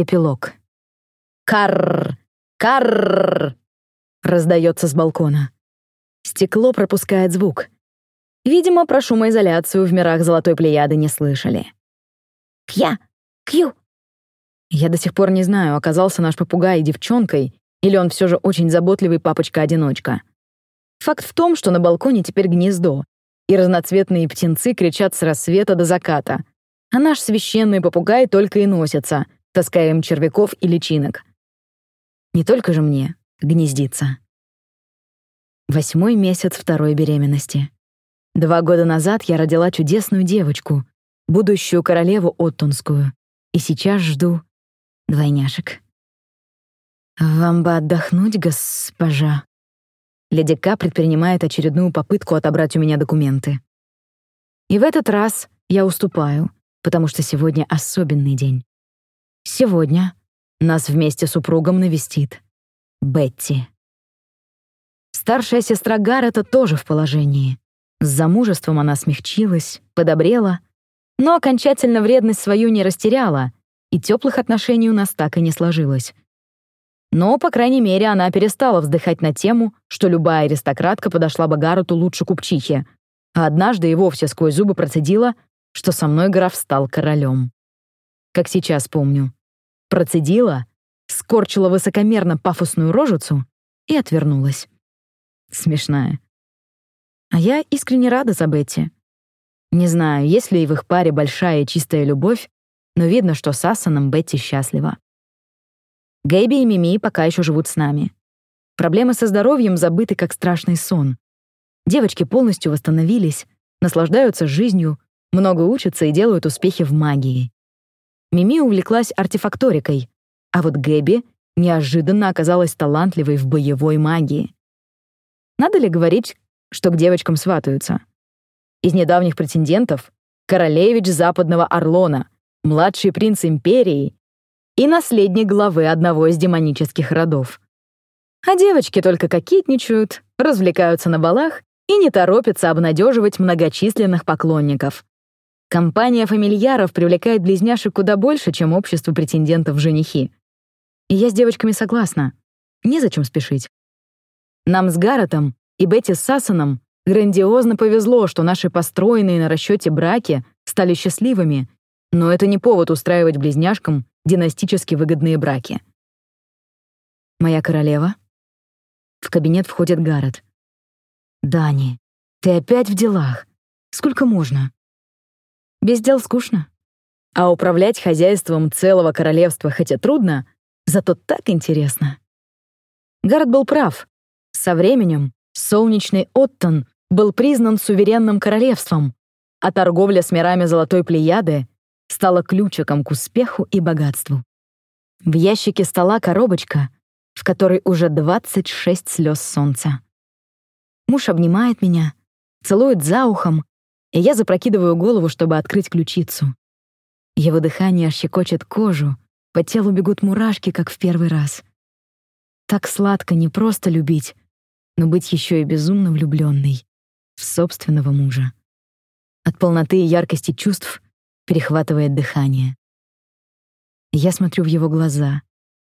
Эпилог. «Карр! Карр!» раздается с балкона. Стекло пропускает звук. Видимо, про шумоизоляцию в мирах Золотой Плеяды не слышали. «Кья! Кью!» Я до сих пор не знаю, оказался наш попугай девчонкой или он все же очень заботливый папочка-одиночка. Факт в том, что на балконе теперь гнездо, и разноцветные птенцы кричат с рассвета до заката, а наш священный попугай только и носится — таская им червяков и личинок. Не только же мне гнездиться. Восьмой месяц второй беременности. Два года назад я родила чудесную девочку, будущую королеву Оттонскую, и сейчас жду двойняшек. «Вам бы отдохнуть, госпожа». Леди К предпринимает очередную попытку отобрать у меня документы. И в этот раз я уступаю, потому что сегодня особенный день. Сегодня нас вместе с супругом навестит Бетти. Старшая сестра Гаррета тоже в положении. С замужеством она смягчилась, подобрела, но окончательно вредность свою не растеряла, и теплых отношений у нас так и не сложилось. Но, по крайней мере, она перестала вздыхать на тему, что любая аристократка подошла бы Гаррету лучше купчихи, а однажды и вовсе сквозь зубы процедила, что со мной граф стал королем. Как сейчас помню. Процедила, скорчила высокомерно пафосную рожицу и отвернулась. Смешная. А я искренне рада за Бетти. Не знаю, есть ли в их паре большая и чистая любовь, но видно, что с Асаном Бетти счастлива. Гэби и Мими пока еще живут с нами. Проблемы со здоровьем забыты как страшный сон. Девочки полностью восстановились, наслаждаются жизнью, много учатся и делают успехи в магии. Мими увлеклась артефакторикой, а вот Гэби неожиданно оказалась талантливой в боевой магии. Надо ли говорить, что к девочкам сватаются? Из недавних претендентов — королевич Западного Орлона, младший принц Империи и наследник главы одного из демонических родов. А девочки только кокетничают, развлекаются на балах и не торопятся обнадеживать многочисленных поклонников. Компания фамильяров привлекает близняшек куда больше, чем общество претендентов в женихи. И я с девочками согласна. Незачем спешить. Нам с Гарретом и Бетти с Сассоном грандиозно повезло, что наши построенные на расчете браки стали счастливыми, но это не повод устраивать близняшкам династически выгодные браки. Моя королева. В кабинет входит Гаррет. «Дани, ты опять в делах. Сколько можно?» Без дел скучно. А управлять хозяйством целого королевства хоть и трудно, зато так интересно. Гард был прав. Со временем солнечный Оттон был признан суверенным королевством, а торговля с мирами Золотой Плеяды стала ключиком к успеху и богатству. В ящике стола коробочка, в которой уже 26 слез солнца. Муж обнимает меня, целует за ухом, и я запрокидываю голову, чтобы открыть ключицу. Его дыхание щекочет кожу, по телу бегут мурашки, как в первый раз. Так сладко не просто любить, но быть еще и безумно влюбленной в собственного мужа. От полноты и яркости чувств перехватывает дыхание. Я смотрю в его глаза,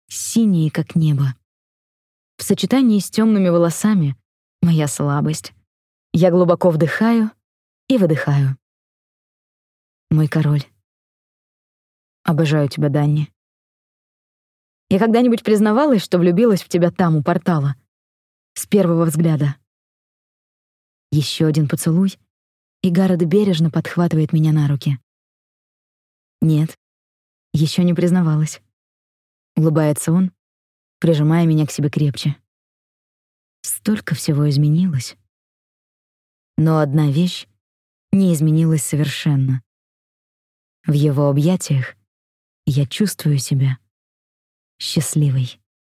синие, как небо. В сочетании с темными волосами — моя слабость. Я глубоко вдыхаю и выдыхаю. Мой король. Обожаю тебя, Данни. Я когда-нибудь признавалась, что влюбилась в тебя там, у портала? С первого взгляда. Еще один поцелуй, и Гаррет бережно подхватывает меня на руки. Нет, еще не признавалась. Улыбается он, прижимая меня к себе крепче. Столько всего изменилось. Но одна вещь не изменилась совершенно. В его объятиях я чувствую себя счастливой.